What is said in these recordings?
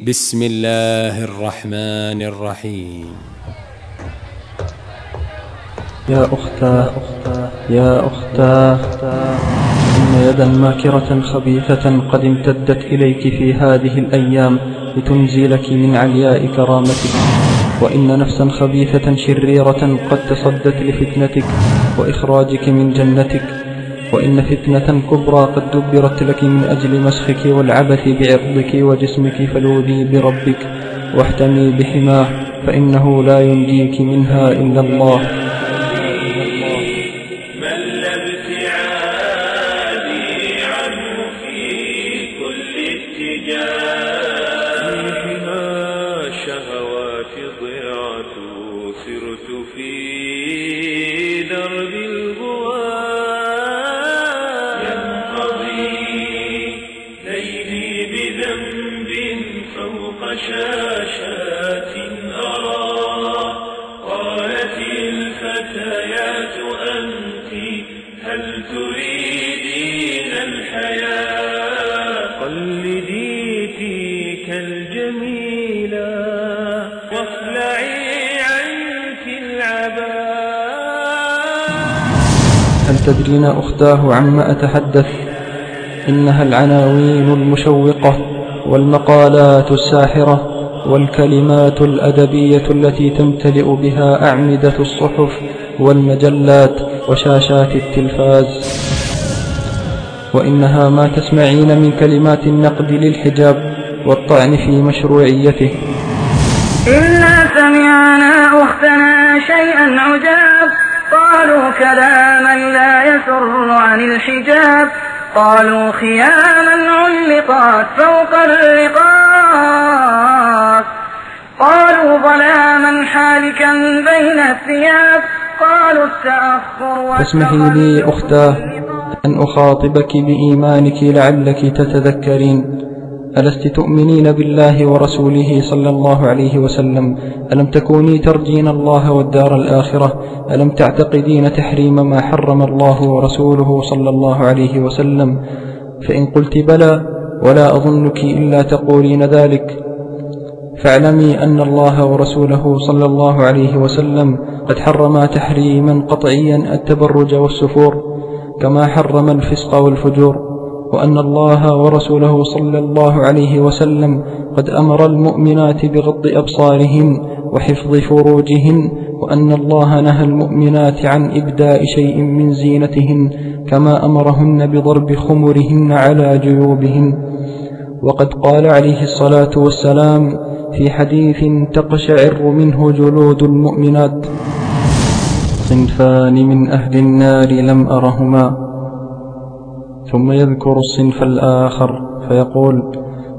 بسم الله الرحمن الرحيم. يا أختاه يا أختاه إن يدا ماكرة خبيثة قد امتدت إليك في هذه الأيام لتنزلك من علياء كرامتك وإن نفسا خبيثة شريرة قد تصدت لفتنتك وإخراجك من جنتك. وإن فتنة كبرى قد دبرت لك من أجل مسخك والعبث بعرضك وجسمك فلوذي بربك واحتمي بحماه فإنه لا ينجيك منها إلا الله. هل تدرين أختاه عما أتحدث إنها العناوين المشوقة والمقالات الساحرة والكلمات الأدبية التي تمتلئ بها أعمدة الصحف والمجلات وشاشات التلفاز. وإنها ما تسمعين من كلمات النقد للحجاب والطعن في مشروعيته. إنا سمعنا أختنا شيئا عجاب قالوا كلاما لا يسر عن الحجاب. قالوا خياما علقات فوق الرقاب. قالوا ظلاما حالكا بين الثياب. قالوا التأخر فاسمحي لي أختاه أن أخاطبك بإيمانك لعلك تتذكرين. ألست تؤمنين بالله ورسوله صلى الله عليه وسلم؟ ألم تكوني ترجين الله والدار الآخرة؟ ألم تعتقدين تحريم ما حرم الله ورسوله صلى الله عليه وسلم؟ فإن قلت بلى ولا أظنك إلا تقولين ذلك. فاعلمي أن الله ورسوله صلى الله عليه وسلم قد حرما تحريما قطعيا التبرج والسفور كما حرم الفسق والفجور. وأن الله ورسوله صلى الله عليه وسلم قد أمر المؤمنات بغض أبصارهن وحفظ فروجهن وأن الله نهى المؤمنات عن إبداء شيء من زينتهن كما أمرهن بضرب خمرهن على جيوبهن. وقد قال عليه الصلاة والسلام في حديث تقشعر منه جلود المؤمنات صنفان من أهل النار لم أرهما ثم يذكر الصنف الآخر فيقول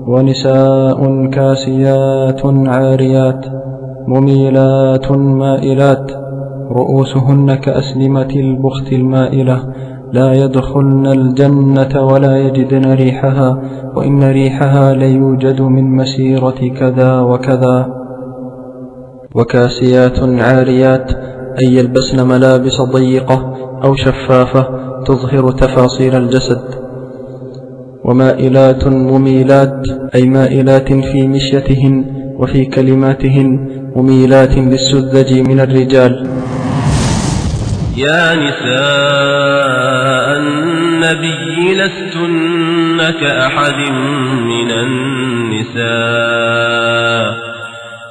ونساء كاسيات عاريات مميلات مائلات رؤوسهن كأسلمة البخت المائلة لا يدخلن الجنة ولا يجدن ريحها وإن ريحها ليوجد من مسيرة كذا وكذا. وكاسيات عاريات أي يلبسن ملابس ضيقة أو شفافة تظهر تفاصيل الجسد. ومائلات مميلات أي مائلات في مشيتهن وفي كلماتهن مميلات للسذج من الرجال. يا نساء النبي لستن كأحد من النساء.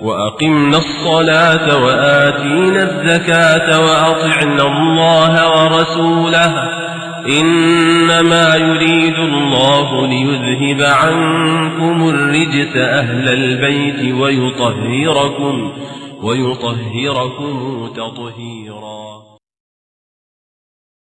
وأقمنا الصلاة وآتينا الزكاة وأطعنا الله ورسوله إنما يريد الله ليذهب عنكم الرجس أهل البيت ويطهركم ويطهركم تطهيرا.